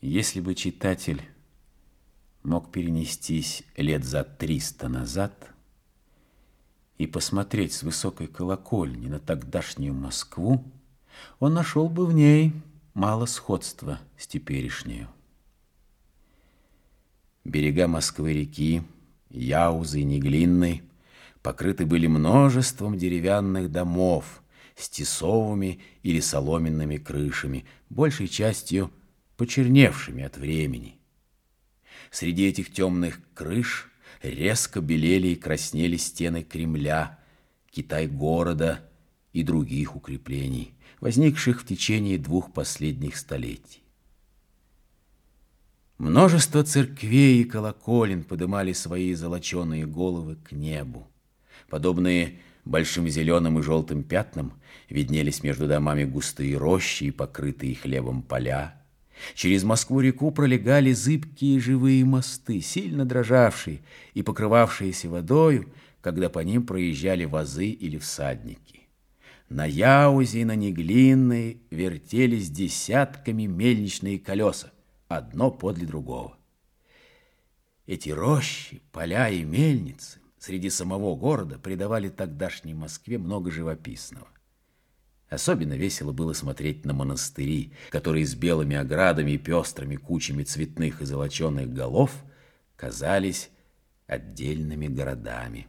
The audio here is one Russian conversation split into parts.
Если бы читатель мог перенестись лет за триста назад и посмотреть с высокой колокольни на тогдашнюю Москву, он нашел бы в ней мало сходства с теперешнею. Берега Москвы-реки, Яузы и Неглинной покрыты были множеством деревянных домов с тесовыми или соломенными крышами, большей частью почерневшими от времени. Среди этих темных крыш резко белели и краснели стены Кремля, Китай-города и других укреплений, возникших в течение двух последних столетий. Множество церквей и колоколен подымали свои золоченые головы к небу. Подобные большим зеленым и желтым пятнам виднелись между домами густые рощи и покрытые хлебом поля. Через Москву-реку пролегали зыбкие живые мосты, сильно дрожавшие и покрывавшиеся водою, когда по ним проезжали вазы или всадники. На Яузе и на Неглинной вертелись десятками мельничные колеса одно подле другого. Эти рощи, поля и мельницы среди самого города придавали тогдашней Москве много живописного. Особенно весело было смотреть на монастыри, которые с белыми оградами и пестрыми кучами цветных и золоченых голов казались отдельными городами.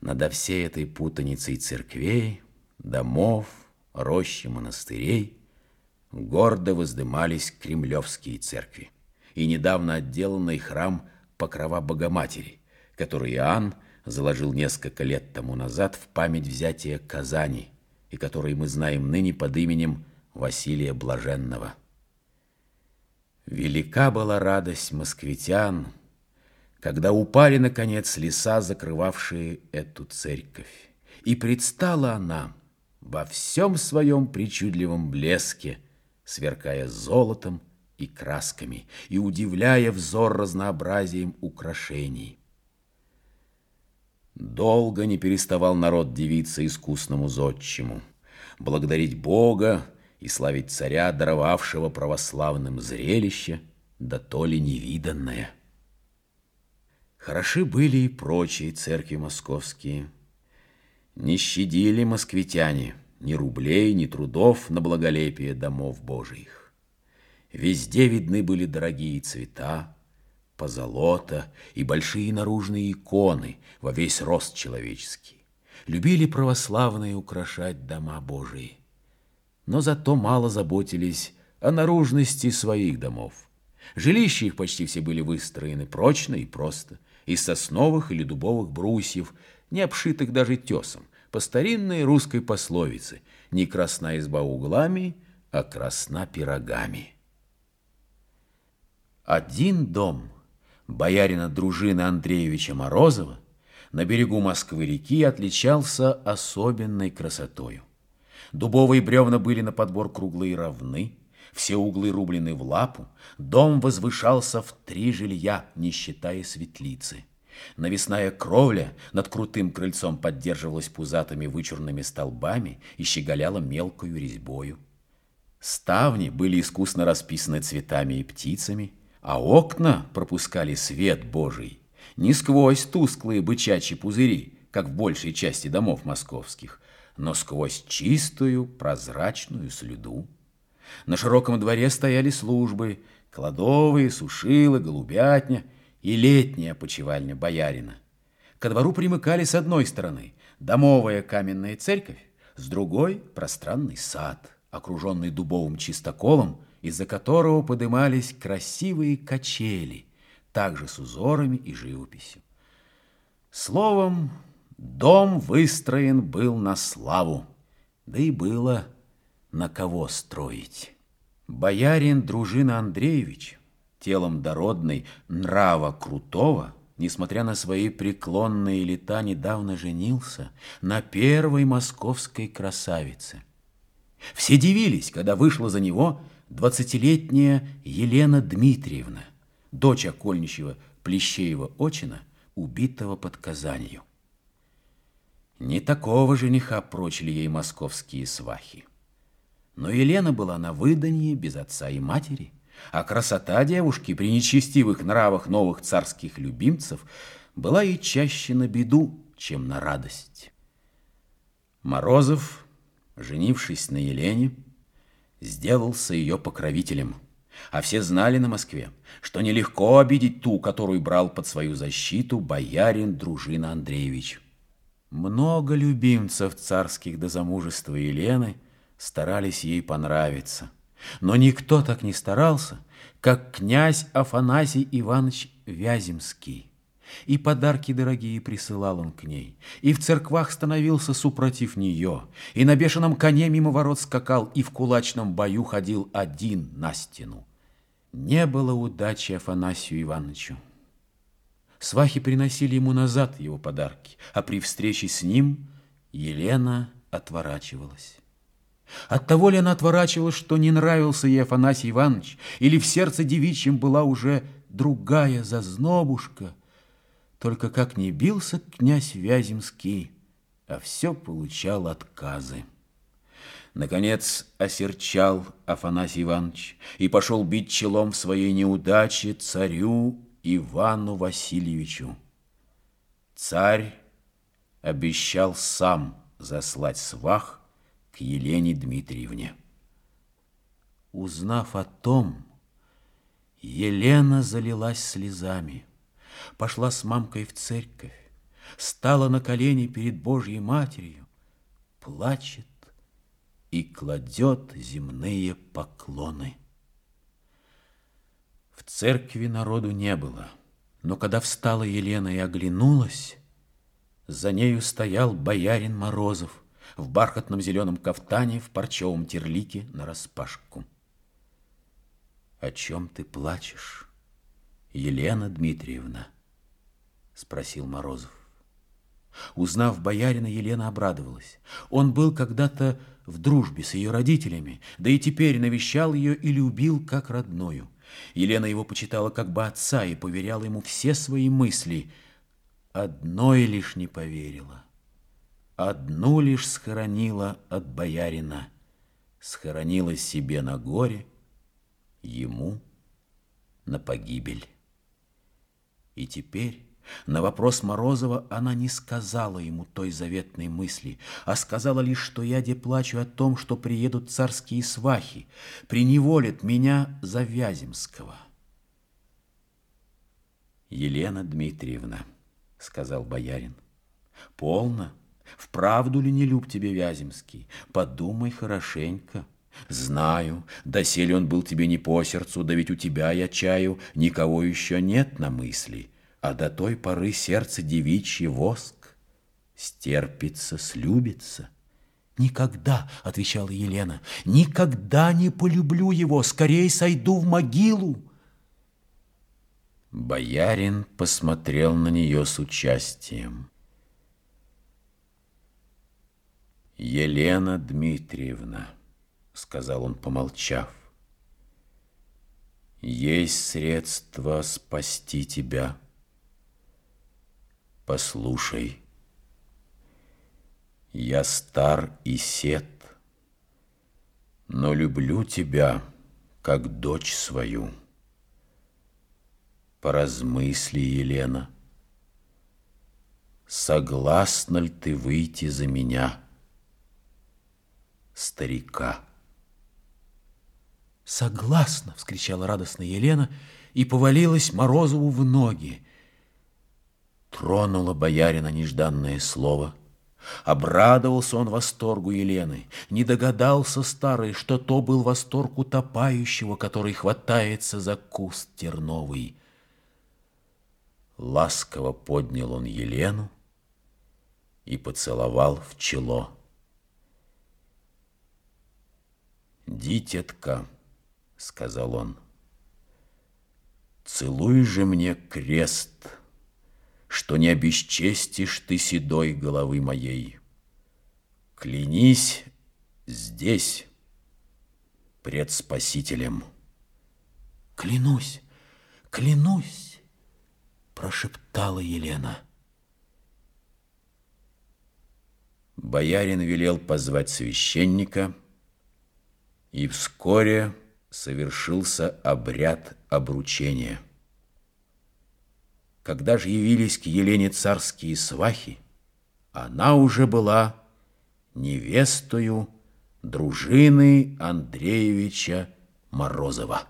Надо всей этой путаницей церквей, домов, рощи, монастырей гордо воздымались кремлевские церкви и недавно отделанный храм Покрова Богоматери, который Иоанн заложил несколько лет тому назад в память взятия Казани и который мы знаем ныне под именем Василия Блаженного. Велика была радость москвитян, когда упали, наконец, леса, закрывавшие эту церковь, и предстала она во всем своем причудливом блеске – сверкая золотом и красками и удивляя взор разнообразием украшений. Долго не переставал народ дивиться искусному зодчему, благодарить Бога и славить царя, даровавшего православным зрелище, да то ли невиданное. Хороши были и прочие церкви московские. Не щадили москвитяне – ни рублей, ни трудов на благолепие домов Божиих. Везде видны были дорогие цвета, позолота и большие наружные иконы во весь рост человеческий. Любили православные украшать дома Божии. Но зато мало заботились о наружности своих домов. Жилища их почти все были выстроены прочно и просто, из сосновых или дубовых брусьев, не обшитых даже тесом, по старинной русской пословице «Не красна изба углами, а красна пирогами». Один дом боярина дружины Андреевича Морозова на берегу Москвы-реки отличался особенной красотою. Дубовые бревна были на подбор круглые и равны, все углы рублены в лапу, дом возвышался в три жилья, не считая светлицы. Навесная кровля над крутым крыльцом поддерживалась пузатыми вычурными столбами и щеголяла мелкою резьбою. Ставни были искусно расписаны цветами и птицами, а окна пропускали свет Божий не сквозь тусклые бычачьи пузыри, как в большей части домов московских, но сквозь чистую прозрачную слюду. На широком дворе стояли службы, кладовые, сушилы, голубятня — и летняя почевальня боярина. Ко двору примыкали с одной стороны домовая каменная церковь, с другой – пространный сад, окруженный дубовым чистоколом, из-за которого подымались красивые качели, также с узорами и живописью. Словом, дом выстроен был на славу, да и было на кого строить. Боярин Дружина Андреевич телом дородной, нрава крутого, несмотря на свои преклонные лета, недавно женился на первой московской красавице. Все дивились, когда вышла за него двадцатилетняя Елена Дмитриевна, дочь окольничьего Плещеева-Очина, убитого под Казанью. Не такого жениха прочили ей московские свахи. Но Елена была на выданье без отца и матери – а красота девушки при нечестивых нравах новых царских любимцев была и чаще на беду, чем на радость. Морозов, женившись на Елене, сделался ее покровителем, а все знали на Москве, что нелегко обидеть ту, которую брал под свою защиту боярин Дружина Андреевич. Много любимцев царских до замужества Елены старались ей понравиться – но никто так не старался, как князь Афанасий Иванович Вяземский. И подарки дорогие присылал он к ней, и в церквах становился супротив нее, и на бешеном коне мимо ворот скакал, и в кулачном бою ходил один на стену. Не было удачи Афанасию Ивановичу. Свахи приносили ему назад его подарки, а при встрече с ним Елена отворачивалась. От того ли она отворачивалась, что не нравился ей Афанасий Иванович, или в сердце девичьем была уже другая зазнобушка? Только как не бился князь Вяземский, а все получал отказы. Наконец осерчал Афанасий Иванович и пошел бить челом в своей неудаче царю Ивану Васильевичу. Царь обещал сам заслать свах к Елене Дмитриевне. Узнав о том, Елена залилась слезами, пошла с мамкой в церковь, стала на колени перед Божьей Матерью, плачет и кладет земные поклоны. В церкви народу не было, но когда встала Елена и оглянулась, за нею стоял боярин Морозов – в бархатном зеленом кафтане, в парчевом терлике нараспашку. «О чем ты плачешь, Елена Дмитриевна?» — спросил Морозов. Узнав боярина, Елена обрадовалась. Он был когда-то в дружбе с ее родителями, да и теперь навещал ее и любил как родную. Елена его почитала как бы отца и поверяла ему все свои мысли. Одной лишь не поверила одну лишь схоронила от боярина, схоронила себе на горе, ему на погибель. И теперь на вопрос Морозова она не сказала ему той заветной мысли, а сказала лишь, что я де плачу о том, что приедут царские свахи, приневолят меня за Вяземского. Елена Дмитриевна, сказал боярин, полно, Вправду ли не люб тебе Вяземский? Подумай хорошенько. Знаю, доселе он был тебе не по сердцу, да ведь у тебя, я чаю, никого еще нет на мысли, а до той поры сердце девичье воск. Стерпится, слюбится. «Никогда», — отвечала Елена, — «никогда не полюблю его, скорее сойду в могилу». Боярин посмотрел на нее с участием. «Елена Дмитриевна», — сказал он, помолчав, — «есть средство спасти тебя. Послушай, я стар и сед, но люблю тебя, как дочь свою. Поразмысли, Елена, согласна ли ты выйти за меня?» старика. «Согласна!» — вскричала радостно Елена и повалилась Морозову в ноги. Тронула боярина нежданное слово. Обрадовался он восторгу Елены, не догадался старый, что то был восторг утопающего, который хватается за куст терновый. Ласково поднял он Елену и поцеловал в чело. «Дитятка», — сказал он, — «целуй же мне крест, что не обесчестишь ты седой головы моей. Клянись здесь, пред Спасителем». «Клянусь, клянусь», — прошептала Елена. Боярин велел позвать священника — и вскоре совершился обряд обручения. Когда же явились к Елене царские свахи, она уже была невестою дружины Андреевича Морозова.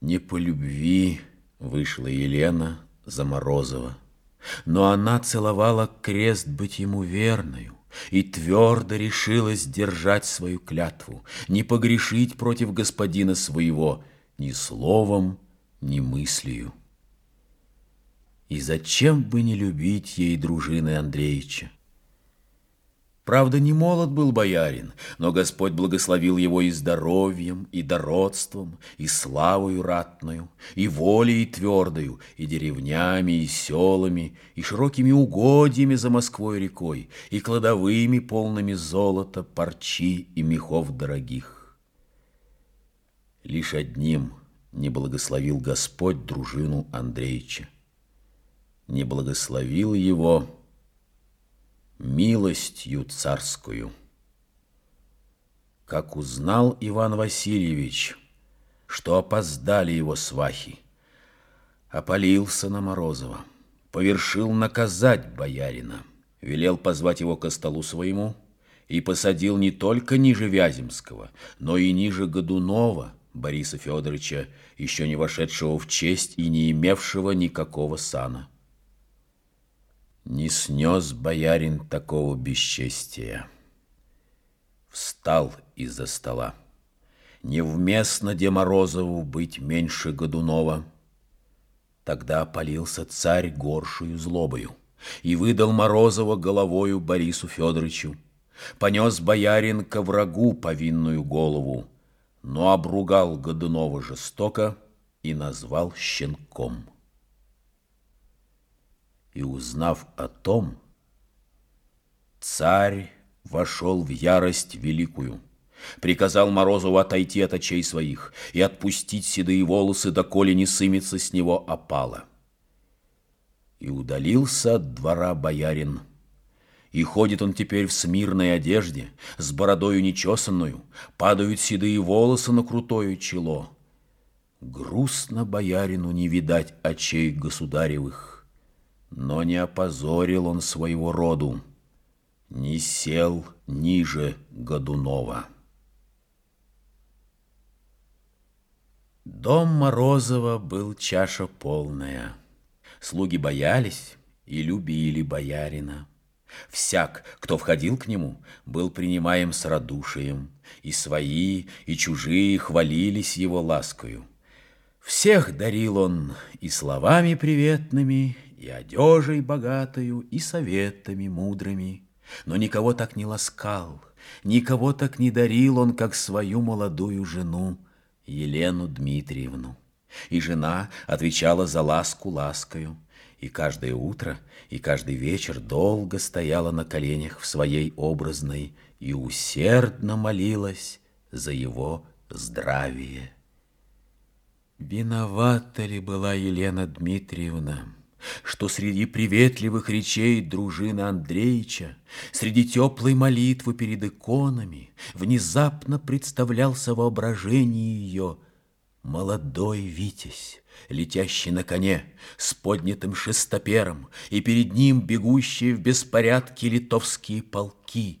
Не по любви вышла Елена за Морозова, но она целовала крест быть ему верною и твердо решилась держать свою клятву, не погрешить против господина своего ни словом, ни мыслью. И зачем бы не любить ей дружины Андреевича? Правда, не молод был боярин, но Господь благословил его и здоровьем, и дородством, и славою ратною, и волей твердою, и деревнями, и селами, и широкими угодьями за Москвой рекой, и кладовыми, полными золота, парчи и мехов дорогих. Лишь одним не благословил Господь дружину Андреича. Не благословил его милостью царскую. Как узнал Иван Васильевич, что опоздали его свахи, опалился на Морозова, повершил наказать боярина, велел позвать его ко столу своему и посадил не только ниже Вяземского, но и ниже Годунова, Бориса Федоровича, еще не вошедшего в честь и не имевшего никакого сана. Не снес боярин такого бесчестия. Встал из-за стола. Невместно Деморозову быть меньше Годунова. Тогда опалился царь горшую злобою и выдал Морозова головою Борису Федоровичу. Понес боярин ко врагу повинную голову, но обругал Годунова жестоко и назвал щенком и, узнав о том, царь вошел в ярость великую, приказал Морозову отойти от очей своих и отпустить седые волосы, доколе не сымется с него опала. И удалился от двора боярин, и ходит он теперь в смирной одежде, с бородою нечесанную, падают седые волосы на крутое чело. Грустно боярину не видать очей государевых. Но не опозорил он своего роду, не сел ниже Годунова. Дом Морозова был чаша полная. Слуги боялись и любили боярина. Всяк, кто входил к нему, был принимаем с радушием, и свои, и чужие хвалились его ласкою. Всех дарил он и словами приветными, и одежей богатою, и советами мудрыми. Но никого так не ласкал, никого так не дарил он, как свою молодую жену, Елену Дмитриевну. И жена отвечала за ласку ласкою, и каждое утро, и каждый вечер долго стояла на коленях в своей образной и усердно молилась за его здравие. Виновата ли была Елена Дмитриевна? Что среди приветливых речей дружины Андреича, среди теплой молитвы перед иконами, внезапно представлялся воображение ее молодой Витязь, летящий на коне, с поднятым шестопером, и перед ним бегущие в беспорядке литовские полки.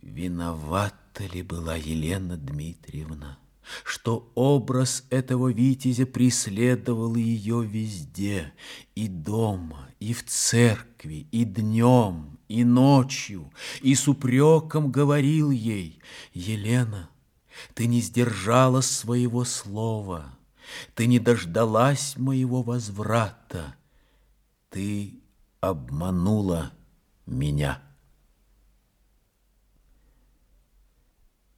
Виновата ли была Елена Дмитриевна? Что образ этого витязя преследовал ее везде, и дома, и в церкви, и днем, и ночью, и с упреком говорил ей, «Елена, ты не сдержала своего слова, ты не дождалась моего возврата, ты обманула меня».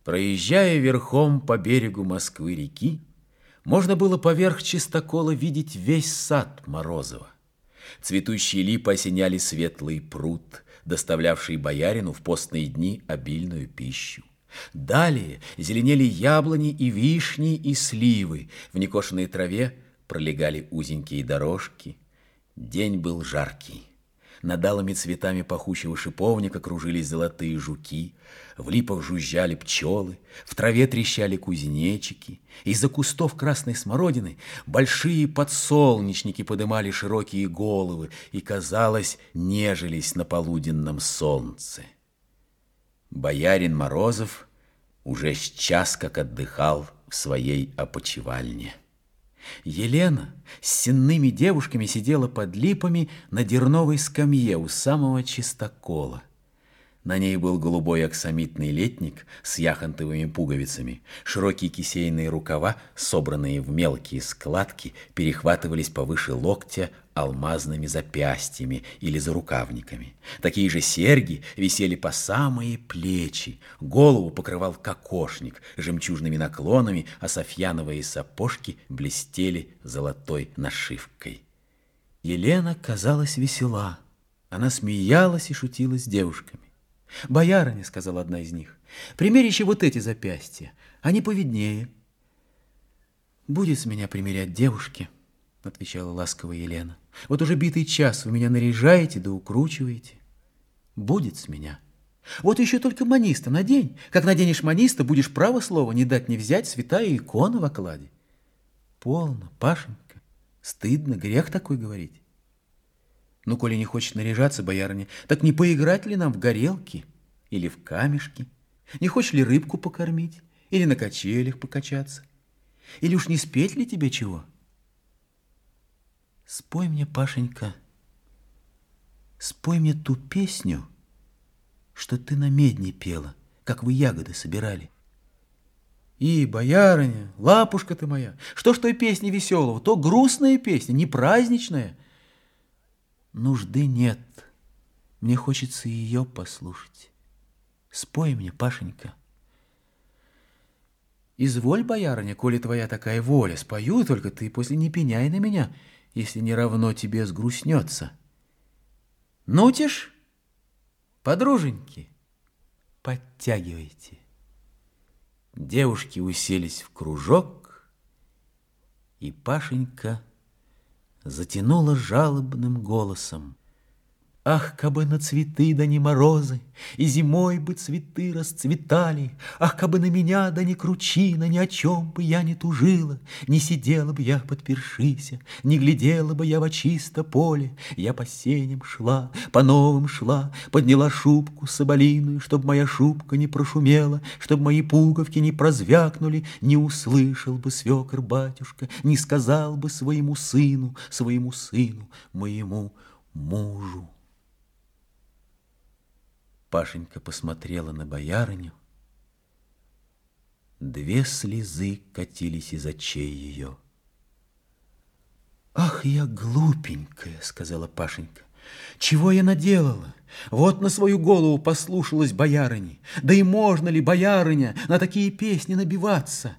Проезжая верхом по берегу Москвы-реки, можно было поверх чистокола видеть весь сад Морозова. Цветущие липы осеняли светлый пруд, доставлявший боярину в постные дни обильную пищу. Далее зеленели яблони и вишни и сливы, в некошенной траве пролегали узенькие дорожки. День был жаркий. Над алыми цветами пахучего шиповника кружились золотые жуки, в липах жужжали пчелы, в траве трещали кузнечики. Из-за кустов красной смородины большие подсолнечники подымали широкие головы и, казалось, нежились на полуденном солнце. Боярин Морозов уже с час как отдыхал в своей опочивальне. Елена с сенными девушками сидела под липами на дерновой скамье у самого чистокола. На ней был голубой оксамитный летник с яхонтовыми пуговицами. Широкие кисейные рукава, собранные в мелкие складки, перехватывались повыше локтя алмазными запястьями или зарукавниками. Такие же серьги висели по самые плечи. Голову покрывал кокошник жемчужными наклонами, а софьяновые сапожки блестели золотой нашивкой. Елена казалась весела. Она смеялась и шутила с девушками. «Боярыня», — сказала одна из них, — «примерите вот эти запястья, они повиднее». «Будет с меня примерять девушки», — отвечала ласково Елена. «Вот уже битый час вы меня наряжаете да укручиваете. Будет с меня. Вот еще только маниста надень. Как наденешь маниста, будешь право слово не дать не взять святая икона в окладе». «Полно, Пашенька, стыдно, грех такой говорить». Ну, коли не хочет наряжаться, боярыня, так не поиграть ли нам в горелки или в камешки? Не хочешь ли рыбку покормить или на качелях покачаться? Или уж не спеть ли тебе чего? Спой мне, Пашенька, спой мне ту песню, что ты на медне пела, как вы ягоды собирали. И, боярыня, лапушка ты моя, что ж той песни веселого, то грустная песня, не праздничная — Нужды нет. Мне хочется ее послушать. Спой мне, Пашенька. Изволь, боярыня, коли твоя такая воля, спою, только ты после не пеняй на меня, если не равно тебе сгрустнется. Нутишь? Подруженьки, подтягивайте. Девушки уселись в кружок, и Пашенька затянула жалобным голосом. Ах, кабы на цветы да не морозы, И зимой бы цветы расцветали, Ах, кабы на меня да не кручина, Ни о чем бы я не тужила, Не сидела бы я подпершися, Не глядела бы я во чисто поле, Я по сеням шла, по новым шла, Подняла шубку соболиную, Чтоб моя шубка не прошумела, Чтоб мои пуговки не прозвякнули, Не услышал бы свекр батюшка, Не сказал бы своему сыну, Своему сыну, моему мужу. Пашенька посмотрела на боярыню. Две слезы катились из очей ее. «Ах, я глупенькая!» — сказала Пашенька. «Чего я наделала? Вот на свою голову послушалась боярыни. Да и можно ли, боярыня, на такие песни набиваться?»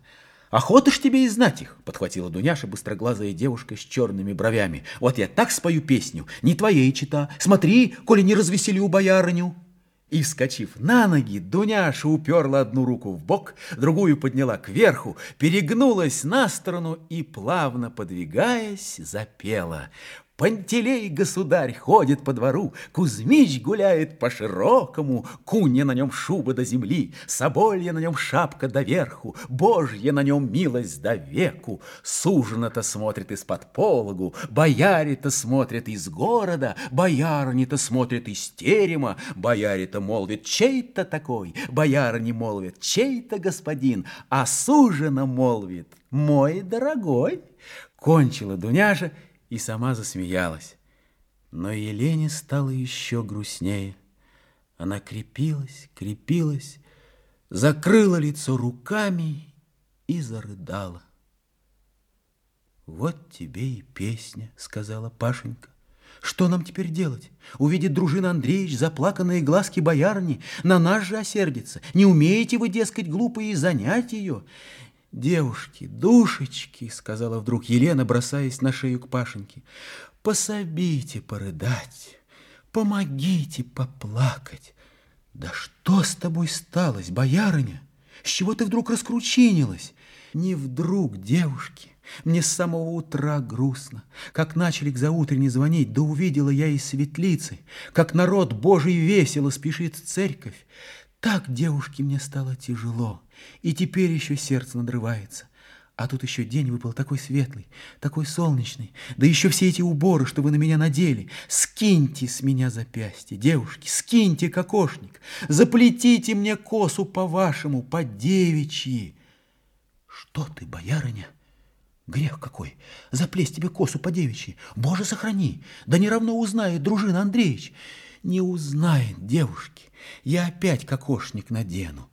«Охота ж тебе и знать их!» — подхватила Дуняша, быстроглазая девушка с черными бровями. «Вот я так спою песню, не твоей чита. Смотри, коли не развеселю боярыню!» И, вскочив на ноги, Дуняша уперла одну руку в бок, другую подняла кверху, перегнулась на сторону и, плавно подвигаясь, запела. Пантелей, государь, ходит по двору, Кузьмич гуляет по широкому, Кунья на нем шуба до земли, Соболья на нем шапка до верху, Божья на нем милость до веку. Сужена-то смотрит из-под пологу, Бояре-то смотрят из города, Боярни-то смотрят из терема, Бояре-то молвит, чей-то такой, Боярни молвит, чей-то господин, А сужена молвит, мой дорогой. Кончила Дуняша и сама засмеялась. Но Елене стало еще грустнее. Она крепилась, крепилась, закрыла лицо руками и зарыдала. «Вот тебе и песня», — сказала Пашенька. «Что нам теперь делать? Увидит дружина Андреевич заплаканные глазки боярни, на нас же осердится. Не умеете вы, дескать, глупые, занять ее. «Девушки, душечки!» — сказала вдруг Елена, бросаясь на шею к Пашеньке. «Пособите порыдать, помогите поплакать. Да что с тобой сталось, боярыня? С чего ты вдруг раскручинилась? Не вдруг, девушки, Мне с самого утра грустно. Как начали к заутренне звонить, да увидела я из светлицы, как народ Божий весело спешит в церковь. Так девушке мне стало тяжело, и теперь еще сердце надрывается. А тут еще день выпал такой светлый, такой солнечный, да еще все эти уборы, что вы на меня надели. Скиньте с меня запястье, девушки, скиньте кокошник, заплетите мне косу по-вашему, по-девичьи. Что ты, боярыня? Грех какой! Заплесть тебе косу по-девичьи. Боже, сохрани! Да не равно узнает дружина Андреевич. Не узнает девушки. Я опять кокошник надену.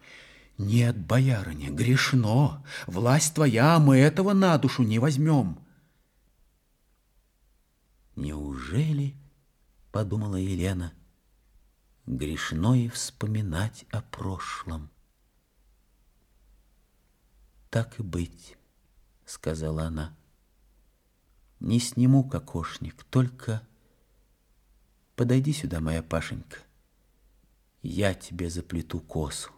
Нет, боярыня, грешно. Власть твоя, мы этого на душу не возьмем. Неужели, подумала Елена, грешно и вспоминать о прошлом? Так и быть, сказала она. Не сниму кокошник, только подойди сюда, моя Пашенька. Я тебе заплету косу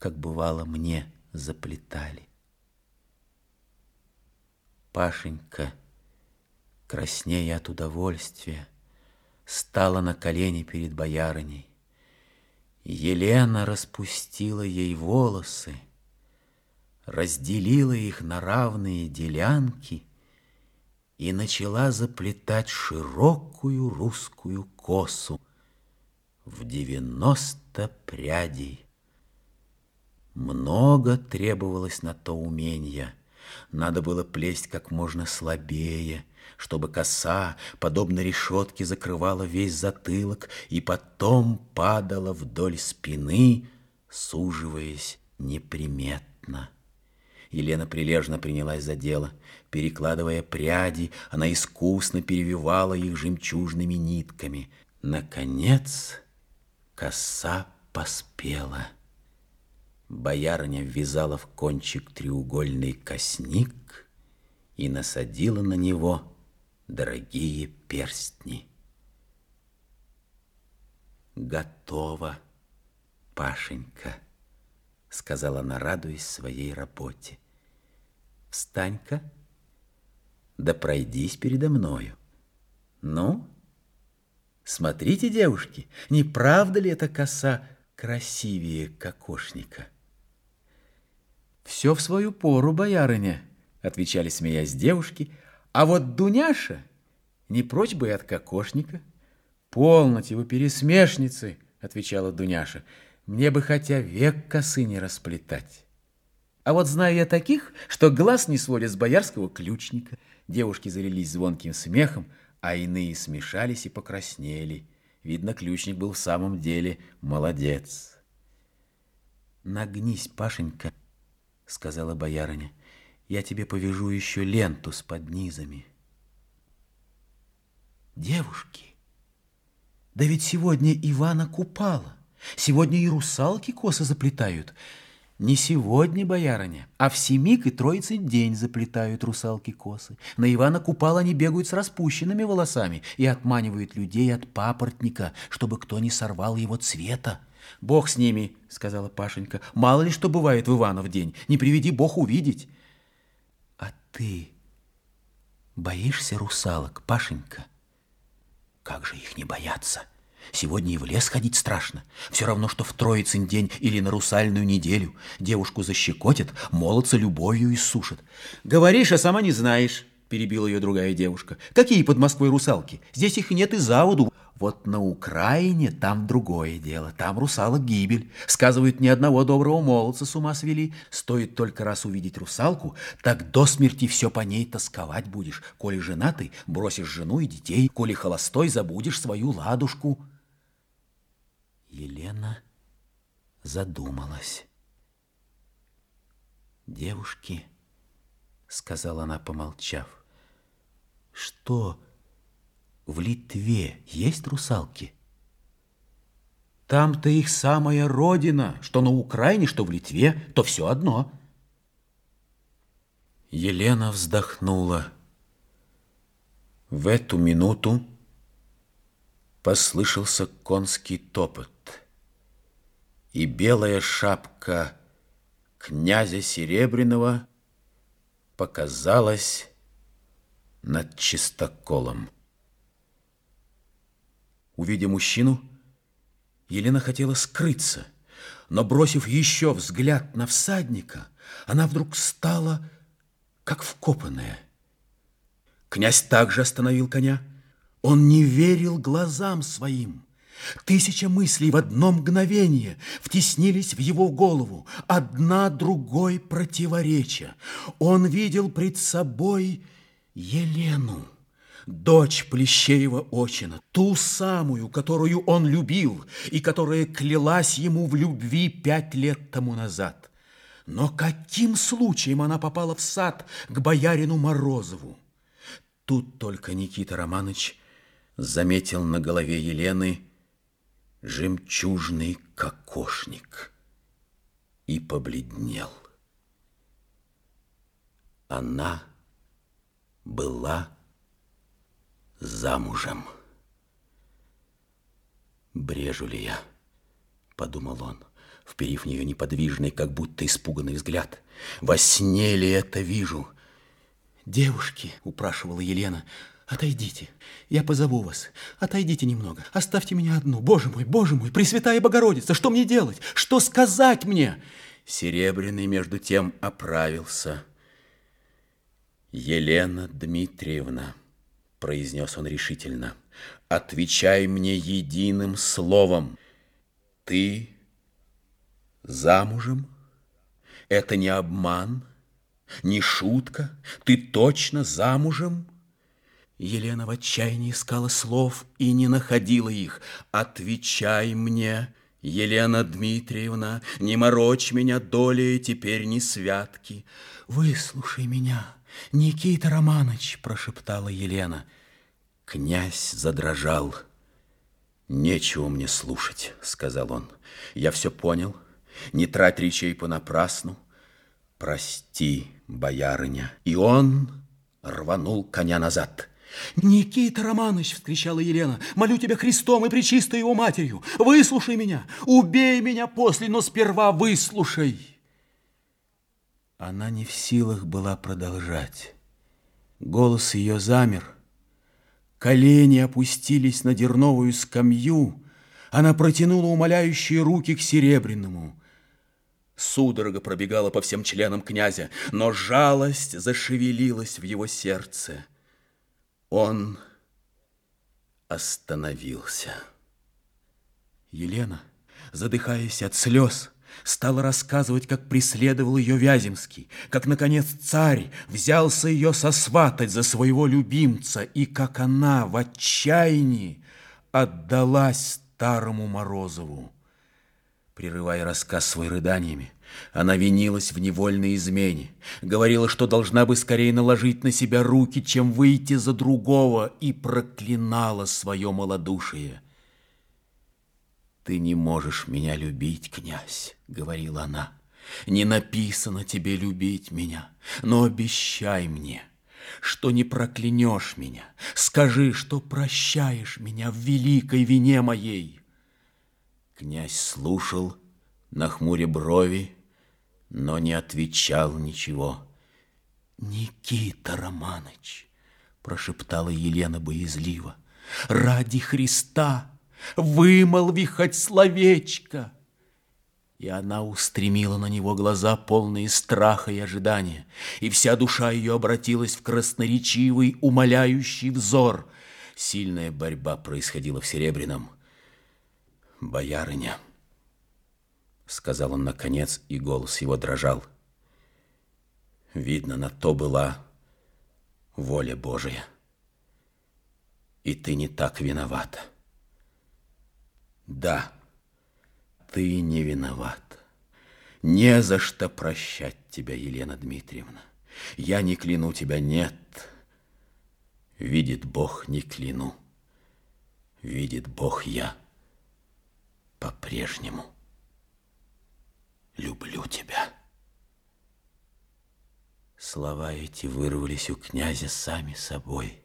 как бывало мне заплетали. Пашенька, краснея от удовольствия, стала на колени перед боярыней. Елена распустила ей волосы, разделила их на равные делянки и начала заплетать широкую русскую косу в девяносто прядей. Много требовалось на то умения. Надо было плесть как можно слабее, чтобы коса, подобно решетке, закрывала весь затылок и потом падала вдоль спины, суживаясь неприметно. Елена прилежно принялась за дело. Перекладывая пряди, она искусно перевивала их жемчужными нитками. Наконец, коса поспела. Боярыня ввязала в кончик треугольный косник и насадила на него дорогие перстни. «Готово, Пашенька», — сказала она, радуясь своей работе. «Встань-ка, да пройдись передо мною. Ну, смотрите, девушки, не правда ли эта коса красивее кокошника?» «Все в свою пору, боярыня», — отвечали, смеясь девушки. «А вот Дуняша не прочь бы и от кокошника». «Полноте вы пересмешницы», — отвечала Дуняша. «Мне бы хотя век косы не расплетать». А вот знаю я таких, что глаз не сводят с боярского ключника. Девушки залились звонким смехом, а иные смешались и покраснели. Видно, ключник был в самом деле молодец. «Нагнись, Пашенька», сказала боярыня. Я тебе повяжу еще ленту с поднизами. Девушки, да ведь сегодня Ивана купала. Сегодня и русалки косы заплетают. Не сегодня, боярыня, а в семик и троицы день заплетают русалки косы. На Ивана Купала они бегают с распущенными волосами и отманивают людей от папоротника, чтобы кто не сорвал его цвета. «Бог с ними», — сказала Пашенька. «Мало ли что бывает в Иванов день. Не приведи Бог увидеть». «А ты боишься русалок, Пашенька?» «Как же их не бояться?» Сегодня и в лес ходить страшно. Все равно, что в Троицын день или на русальную неделю. Девушку защекотят, молодца любовью иссушат. Говоришь, а сама не знаешь, перебила ее другая девушка. Какие под Москвой русалки? Здесь их нет и заводу. Вот на Украине там другое дело. Там русалок гибель. Сказывают, ни одного доброго молодца с ума свели. Стоит только раз увидеть русалку, так до смерти все по ней тосковать будешь. Коли женатый, бросишь жену и детей. Коли холостой, забудешь свою ладушку. Елена задумалась. «Девушки», — сказала она, помолчав, — «что...» В Литве есть русалки? Там-то их самая родина, что на Украине, что в Литве, то все одно. Елена вздохнула. В эту минуту послышался конский топот, и белая шапка князя Серебряного показалась над чистоколом. Увидя мужчину, Елена хотела скрыться, но, бросив еще взгляд на всадника, она вдруг стала, как вкопанная. Князь также остановил коня. Он не верил глазам своим. Тысяча мыслей в одно мгновение втеснились в его голову, одна другой противоречия. Он видел пред собой Елену, дочь Плещеева Очина, ту самую, которую он любил и которая клялась ему в любви пять лет тому назад. Но каким случаем она попала в сад к боярину Морозову? Тут только Никита Романович заметил на голове Елены жемчужный кокошник и побледнел. Она была замужем. «Брежу ли я?» — подумал он, вперив в нее неподвижный, как будто испуганный взгляд. «Во сне ли это вижу?» «Девушки», — упрашивала Елена, — Отойдите, я позову вас. Отойдите немного. Оставьте меня одну. Боже мой, Боже мой, Пресвятая Богородица, что мне делать? Что сказать мне? Серебряный между тем оправился. Елена Дмитриевна, произнес он решительно, отвечай мне единым словом. Ты замужем? Это не обман, не шутка? Ты точно замужем? Елена в отчаянии искала слов и не находила их. «Отвечай мне, Елена Дмитриевна, не морочь меня долей теперь не святки». «Выслушай меня, Никита Романович», — прошептала Елена. Князь задрожал. «Нечего мне слушать», — сказал он. «Я все понял. Не трать речей понапрасну. Прости, боярыня». И он рванул коня назад. «Никита Романович!» — вскричала Елена. «Молю тебя Христом и Пречистой его матерью! Выслушай меня! Убей меня после, но сперва выслушай!» Она не в силах была продолжать. Голос ее замер. Колени опустились на дерновую скамью. Она протянула умоляющие руки к Серебряному. Судорога пробегала по всем членам князя, но жалость зашевелилась в его сердце. Он остановился. Елена, задыхаясь от слез, стала рассказывать, как преследовал ее Вяземский, как, наконец, царь взялся ее сосватать за своего любимца, и как она в отчаянии отдалась старому Морозову. Прерывая рассказ свой рыданиями, она винилась в невольной измене, говорила, что должна бы скорее наложить на себя руки, чем выйти за другого, и проклинала свое малодушие. «Ты не можешь меня любить, князь», — говорила она. «Не написано тебе любить меня, но обещай мне, что не проклянешь меня. Скажи, что прощаешь меня в великой вине моей». Князь слушал, нахмуря брови, но не отвечал ничего. «Никита Романыч!» — прошептала Елена боязливо. «Ради Христа вымолви хоть словечко!» И она устремила на него глаза, полные страха и ожидания, и вся душа ее обратилась в красноречивый, умоляющий взор. Сильная борьба происходила в Серебряном — «Боярыня», — сказал он наконец, и голос его дрожал. «Видно, на то была воля Божия. И ты не так виновата. Да, ты не виноват. Не за что прощать тебя, Елена Дмитриевна. Я не кляну тебя, нет. Видит Бог, не кляну. Видит Бог, я по-прежнему люблю тебя. Слова эти вырвались у князя сами собой.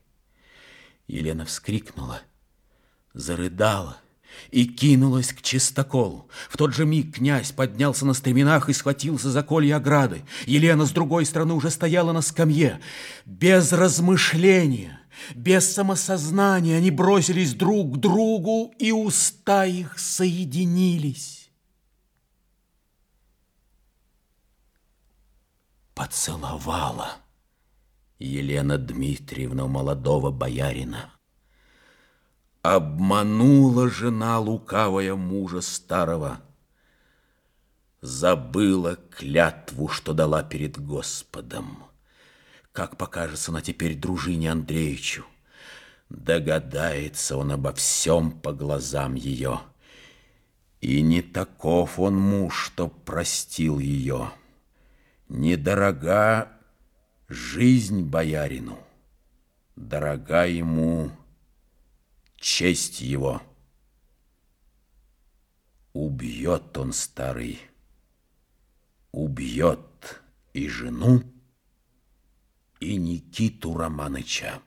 Елена вскрикнула, зарыдала и кинулась к чистоколу. В тот же миг князь поднялся на стременах и схватился за колья ограды. Елена с другой стороны уже стояла на скамье. Без размышления, без самосознания они бросились друг к другу, и уста их соединились. Поцеловала Елена Дмитриевна молодого боярина. Обманула жена лукавая мужа старого. Забыла клятву, что дала перед Господом. Как покажется она теперь дружине Андреевичу? Догадается он обо всем по глазам ее. И не таков он муж, что простил ее. Недорога жизнь боярину, дорога ему честь его. Убьет он старый, убьет и жену, и Никиту Романыча.